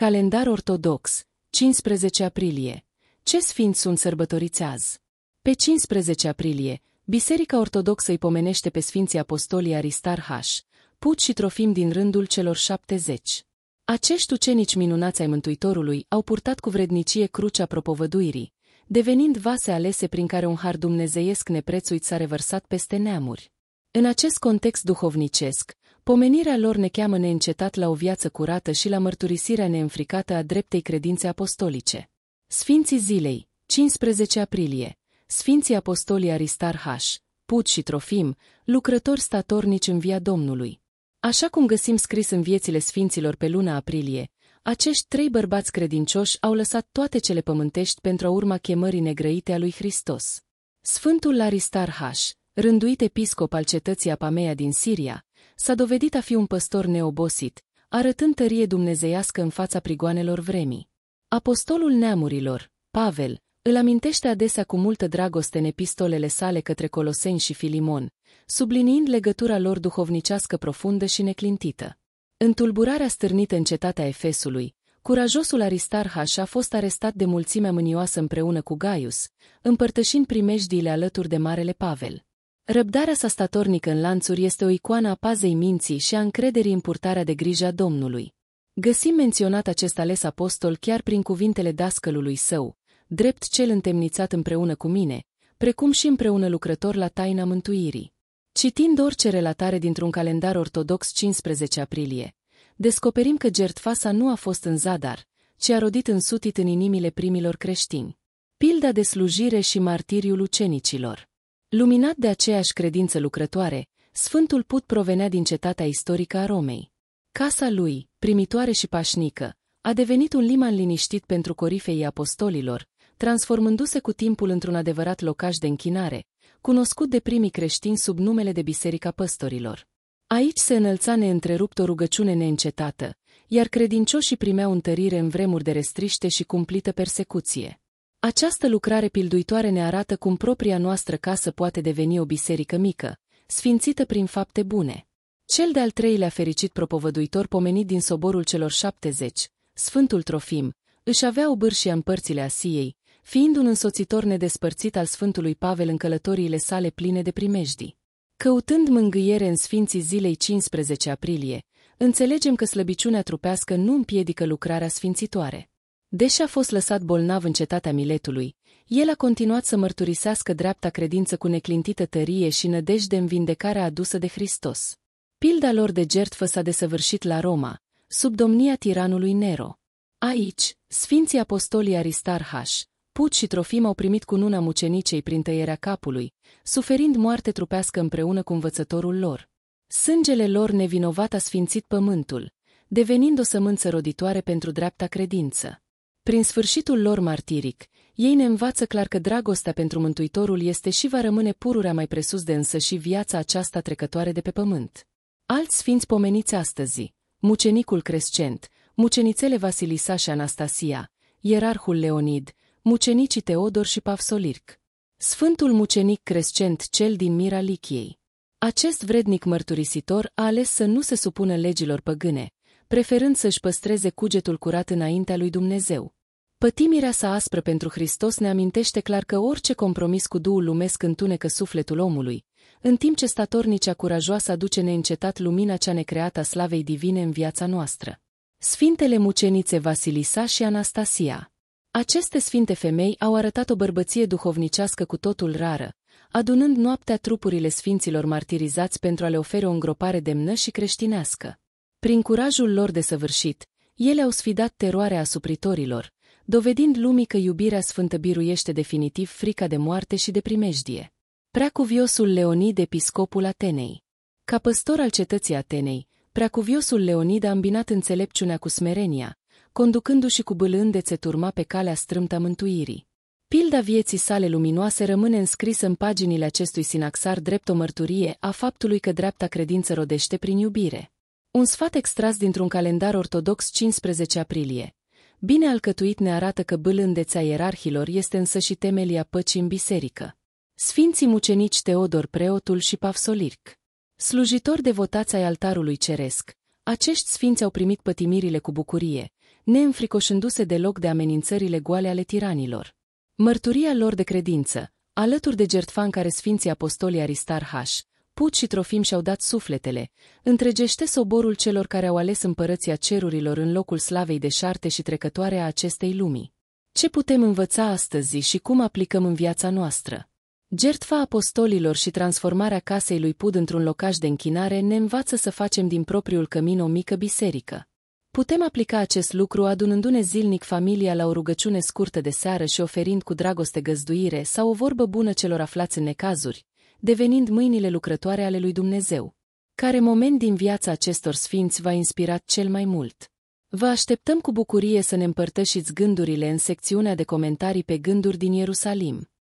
Calendar ortodox, 15 aprilie. Ce sfinți sunt sărbătoriți azi? Pe 15 aprilie, Biserica Ortodoxă îi pomenește pe Sfinții Apostolii Aristar H., Put și Trofim din rândul celor 70. Acești ucenici minunați ai Mântuitorului au purtat cu vrednicie crucea propovăduirii, devenind vase alese prin care un har dumnezeiesc neprețuit s-a revărsat peste neamuri. În acest context duhovnicesc, pomenirea lor ne cheamă neîncetat la o viață curată și la mărturisirea neînfricată a dreptei credințe apostolice. Sfinții zilei, 15 aprilie, Sfinții Apostolii Aristar H., Put și Trofim, lucrători statornici în via Domnului. Așa cum găsim scris în viețile sfinților pe luna aprilie, acești trei bărbați credincioși au lăsat toate cele pământești pentru a urma chemării negrăite a lui Hristos. Sfântul Aristar H., rânduit episcop al cetății Apamea din Siria, s-a dovedit a fi un păstor neobosit, arătând tărie dumnezeiască în fața prigoanelor vremii. Apostolul neamurilor, Pavel, îl amintește adesea cu multă dragoste în epistolele sale către Coloseni și Filimon, subliniind legătura lor duhovnicească profundă și neclintită. În tulburarea stârnită în cetatea Efesului, curajosul Aristarh a fost arestat de mulțimea mânioasă împreună cu Gaius, împărtășind primejdiile alături de Marele Pavel. Răbdarea sa statornică în lanțuri este o icoană a pazei minții și a încrederii în purtarea de grijă a Domnului. Găsim menționat acest ales apostol chiar prin cuvintele dascălului său, drept cel întemnițat împreună cu mine, precum și împreună lucrător la taina mântuirii. Citind orice relatare dintr-un calendar ortodox 15 aprilie, descoperim că Gertfasa nu a fost în zadar, ci a rodit însutit în inimile primilor creștini. Pilda de slujire și martiriul ucenicilor. Luminat de aceeași credință lucrătoare, Sfântul Put provenea din cetatea istorică a Romei. Casa lui, primitoare și pașnică, a devenit un liman liniștit pentru corifei apostolilor, transformându-se cu timpul într-un adevărat locaș de închinare, cunoscut de primii creștini sub numele de Biserica Păstorilor. Aici se înălța neîntrerupt o rugăciune neîncetată, iar credincioșii primeau întărire în vremuri de restriște și cumplită persecuție. Această lucrare pilduitoare ne arată cum propria noastră casă poate deveni o biserică mică, sfințită prin fapte bune. Cel de-al treilea fericit propovăduitor pomenit din soborul celor șaptezeci, Sfântul Trofim, își avea o bârșie în părțile Asiei, fiind un însoțitor nedespărțit al Sfântului Pavel în călătoriile sale pline de primejdii. Căutând mângâiere în Sfinții zilei 15 aprilie, înțelegem că slăbiciunea trupească nu împiedică lucrarea sfințitoare. Deși a fost lăsat bolnav în cetatea Miletului, el a continuat să mărturisească dreapta credință cu neclintită tărie și nădejde în vindecarea adusă de Hristos. Pilda lor de jertfă s-a desăvârșit la Roma, sub domnia tiranului Nero. Aici, Sfinții Apostolii Aristarhaș, Put și Trofim au primit cununa mucenicei prin tăierea capului, suferind moarte trupească împreună cu învățătorul lor. Sângele lor nevinovat a sfințit pământul, devenind o sămânță roditoare pentru dreapta credință. Prin sfârșitul lor martiric, ei ne învață clar că dragostea pentru Mântuitorul este și va rămâne pururea mai presus de însă și viața aceasta trecătoare de pe pământ. Alți sfinți pomeniți astăzi, mucenicul Crescent, mucenițele Vasilisa și Anastasia, ierarhul Leonid, mucenicii Teodor și Pavsolirc. Sfântul mucenic Crescent cel din Mira Lichiei. Acest vrednic mărturisitor a ales să nu se supună legilor păgâne, preferând să-și păstreze cugetul curat înaintea lui Dumnezeu. Pătimirea sa aspră pentru Hristos ne amintește clar că orice compromis cu Duhul lumesc întunecă sufletul omului, în timp ce statornicea curajoasă aduce neîncetat lumina cea necreată a slavei divine în viața noastră. Sfintele mucenițe Vasilisa și Anastasia aceste sfinte femei au arătat o bărbăție duhovnicească cu totul rară, adunând noaptea trupurile sfinților martirizați pentru a le oferi o îngropare demnă și creștinească. Prin curajul lor de săvârșit, ele au sfidat teroarea asupritorilor, dovedind lumii că iubirea sfântă biruiește definitiv frica de moarte și de primejdie. Preacuviosul Leonid, episcopul Atenei Ca păstor al cetății Atenei, preacuviosul Leonid a îmbinat înțelepciunea cu smerenia, conducându-și cu bâlândețe turma pe calea strâmtă mântuirii. Pilda vieții sale luminoase rămâne înscrisă în paginile acestui sinaxar drept o mărturie a faptului că dreapta credință rodește prin iubire. Un sfat extras dintr-un calendar ortodox 15 aprilie. Bine alcătuit ne arată că bâlândețea ierarhilor este însă și temelia păcii în biserică. Sfinții mucenici Teodor Preotul și Pavsolirc. Slujitori devotați ai altarului ceresc, acești sfinți au primit pătimirile cu bucurie, neînfricoșându-se deloc de amenințările goale ale tiranilor. Mărturia lor de credință, alături de jertfa care Sfinții Apostolii Aristar H., Put și Trofim și-au dat sufletele, întregește soborul celor care au ales împărăția cerurilor în locul slavei deșarte și trecătoare a acestei lumii. Ce putem învăța astăzi și cum aplicăm în viața noastră? Gertfa apostolilor și transformarea casei lui Pud într-un locaș de închinare ne învață să facem din propriul cămin o mică biserică. Putem aplica acest lucru adunându-ne zilnic familia la o rugăciune scurtă de seară și oferind cu dragoste găzduire sau o vorbă bună celor aflați în necazuri, devenind mâinile lucrătoare ale lui Dumnezeu. Care moment din viața acestor sfinți v-a inspirat cel mai mult? Vă așteptăm cu bucurie să ne împărtășiți gândurile în secțiunea de comentarii pe gânduri din Ierusalim.